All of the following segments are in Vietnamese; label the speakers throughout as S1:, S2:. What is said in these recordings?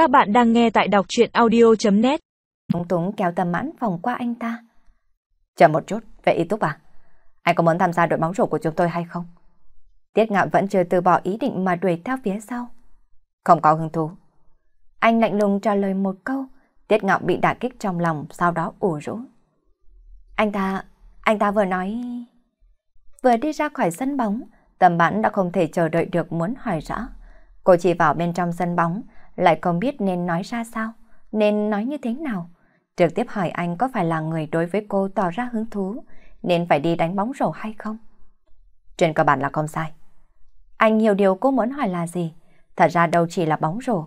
S1: Các bạn đang nghe tại đọc chuyện audio.net
S2: Túng túng kéo tầm mãn vòng qua anh ta. Chờ một chút, vậy y túc à? Anh có muốn tham gia đội bóng rổ của chúng tôi hay không? Tiết ngạo vẫn chưa từ bỏ ý định mà đuổi theo phía sau. Không có hứng thú. Anh lạnh lùng trả lời một câu, Tiết ngạo bị đả kích trong lòng, sau đó ủ rũ. Anh ta, anh ta vừa nói... Vừa đi ra khỏi sân bóng, tầm bản đã không thể chờ đợi được muốn hỏi rõ. Cô chỉ vào bên trong sân bóng, lại không biết nên nói ra sao, nên nói như thế nào. Trực tiếp hỏi anh có phải là người đối với cô tỏ ra hứng thú, nên phải đi đánh bóng rổ hay không? Trên cơ bản là không sai. Anh nhiều điều cô muốn hỏi là gì? Thật ra đâu chỉ là bóng rổ.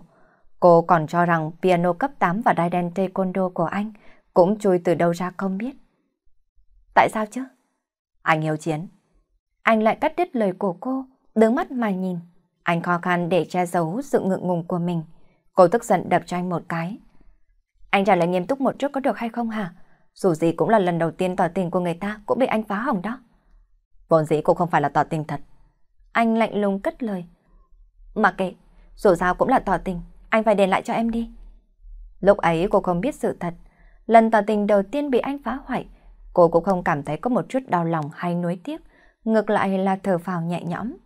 S2: Cô còn cho rằng piano cấp 8 và đai đen taekwondo của anh cũng chui từ đâu ra không biết. Tại sao chứ? Anh yêu chiến. Anh lại cắt đứt lời của cô, đứng mắt mà nhìn. Anh khó khăn để che giấu sự ngượng ngùng của mình. Cô tức giận đập cho anh một cái. Anh trả lời nghiêm túc một chút có được hay không hả? Dù gì cũng là lần đầu tiên tỏ tình của người ta cũng bị anh phá hỏng đó. Vốn dĩ cô không phải là tỏ tình thật. Anh lạnh lùng cất lời. Mà kệ, dù sao cũng là tỏ tình, anh phải đền lại cho em đi. Lúc ấy cô không biết sự thật. Lần tỏ tình đầu tiên bị anh phá hoại, cô cũng không cảm thấy có một chút đau lòng hay nuối tiếc. Ngược lại là thở phào nhẹ nhõm.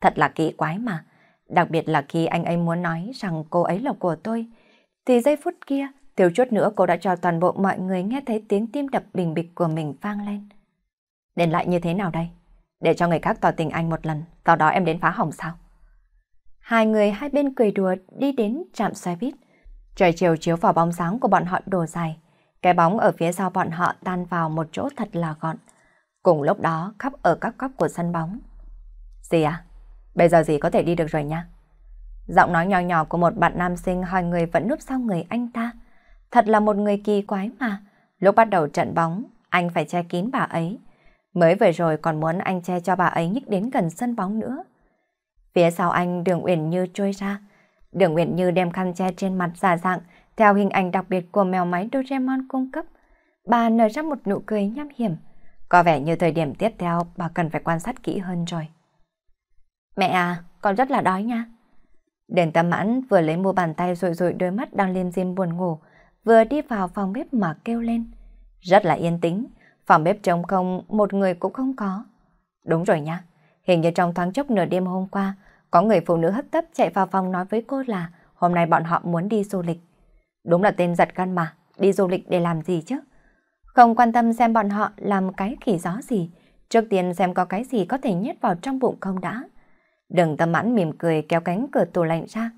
S2: Thật là kỳ quái mà. Đặc biệt là khi anh ấy muốn nói rằng cô ấy là của tôi. Thì giây phút kia, thiếu chút nữa cô đã cho toàn bộ mọi người nghe thấy tiếng tim đập bình bịch của mình vang lên. Đến lại như thế nào đây? Để cho người khác tỏ tình anh một lần, sau đó em đến phá hỏng sao? Hai người hai bên cười đùa đi đến trạm xe buýt. Trời chiều chiếu vào bóng sáng của bọn họ đổ dài. Cái bóng ở phía sau bọn họ tan vào một chỗ thật là gọn. Cùng lúc đó khắp ở các góc của sân bóng. Gì à? Bây giờ gì có thể đi được rồi nha. Giọng nói nhỏ nhỏ của một bạn nam sinh hỏi người vẫn núp sau người anh ta. Thật là một người kỳ quái mà. Lúc bắt đầu trận bóng, anh phải che kín bà ấy. Mới vừa rồi còn muốn anh che cho bà ấy nhích đến gần sân bóng nữa. Phía sau anh đường Uyển Như trôi ra. Đường Uyển Như đem khăn che trên mặt giả dạng theo hình ảnh đặc biệt của mèo máy Doraemon cung cấp. Bà nở ra một nụ cười nham hiểm. Có vẻ như thời điểm tiếp theo bà cần phải quan sát kỹ hơn rồi. Mẹ à, con rất là đói nha. Đền tâm mãn vừa lấy mua bàn tay rồi rồi đôi mắt đang liêm diêm buồn ngủ, vừa đi vào phòng bếp mà kêu lên. Rất là yên tĩnh, phòng bếp trống không, một người cũng không có. Đúng rồi nha, hình như trong thoáng chốc nửa đêm hôm qua, có người phụ nữ hấp tấp chạy vào phòng nói với cô là hôm nay bọn họ muốn đi du lịch. Đúng là tên giật gan mà, đi du lịch để làm gì chứ? Không quan tâm xem bọn họ làm cái khỉ gió gì, trước tiên xem có cái gì có thể nhét vào trong bụng không đã. Đừng tâm mãn mỉm cười kéo cánh cửa tủ lạnh ra.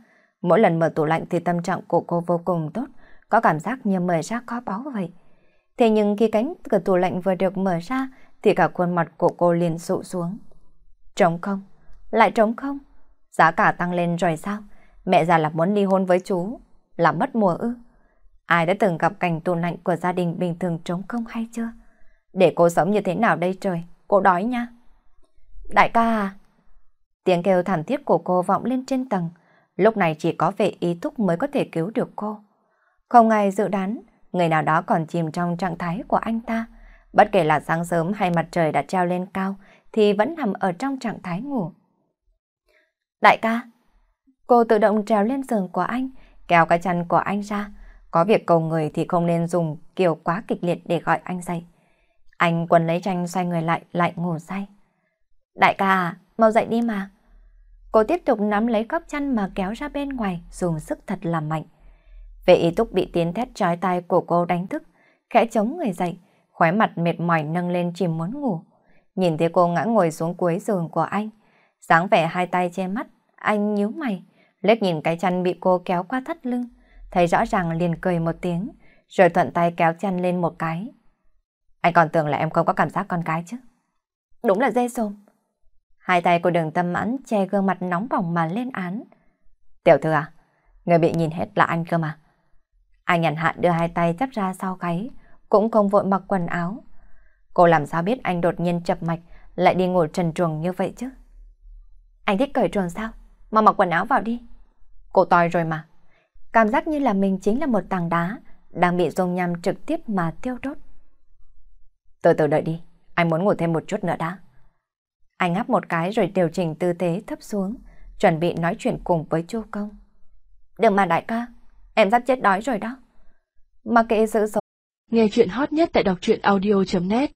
S2: Mỗi lần mở tủ lạnh thì tâm trạng của cô vô cùng tốt, có cảm giác như mở ra kho báu vậy. Thế nhưng khi cánh cửa tủ lạnh vừa được mở ra thì cả khuôn mặt của cô liền sụ xuống. Trống không? Lại trống không? Giá cả tăng lên rồi sao? Mẹ già là muốn ly hôn với chú, là mất mùa ư? Ai đã từng gặp cảnh tủ lạnh của gia đình bình thường trống không hay chưa? Để cô sống như thế nào đây trời? Cô đói nha. Đại ca à, Tiếng kêu thảm thiết của cô vọng lên trên tầng. Lúc này chỉ có vệ ý thúc mới có thể cứu được cô. Không ai dự đoán, người nào đó còn chìm trong trạng thái của anh ta. Bất kể là sáng sớm hay mặt trời đã treo lên cao, thì vẫn nằm ở trong trạng thái ngủ. Đại ca, cô tự động trèo lên giường của anh, kéo cái chân của anh ra. Có việc cầu người thì không nên dùng kiểu quá kịch liệt để gọi anh dậy. Anh quần lấy tranh xoay người lại, lại ngủ say. Đại ca à, mau dậy đi mà. Cô tiếp tục nắm lấy góc chăn mà kéo ra bên ngoài, dùng sức thật là mạnh. Vệ ý túc bị tiếng thét trói tai của cô đánh thức, khẽ chống người dậy, khóe mặt mệt mỏi nâng lên chỉ muốn ngủ. Nhìn thấy cô ngã ngồi xuống cuối giường của anh, dáng vẻ hai tay che mắt, anh nhíu mày, liếc nhìn cái chăn bị cô kéo qua thắt lưng, thấy rõ ràng liền cười một tiếng, rồi thuận tay kéo chăn lên một cái. Anh còn tưởng là em không có cảm giác con cái chứ. Đúng là dê sôm. Hai tay của đường tâm mãn che gương mặt nóng bỏng mà lên án. Tiểu thư à, người bị nhìn hết là anh cơ mà. Anh nhận hạn đưa hai tay chắp ra sau gáy, cũng không vội mặc quần áo. Cô làm sao biết anh đột nhiên chập mạch lại đi ngủ trần truồng như vậy chứ? Anh thích cởi truồng sao? Mà mặc quần áo vào đi. Cô toi rồi mà. Cảm giác như là mình chính là một tảng đá đang bị dung nham trực tiếp mà tiêu đốt. Từ từ đợi đi, anh muốn ngủ thêm một chút nữa đã. Anh ngáp một cái rồi điều chỉnh tư thế thấp xuống, chuẩn bị nói chuyện cùng với Chu Công. Đừng mà đại ca. em sắp chết đói rồi đó. Mà kệ sự sống.
S1: Nghe chuyện hot nhất tại đọc truyện audio.net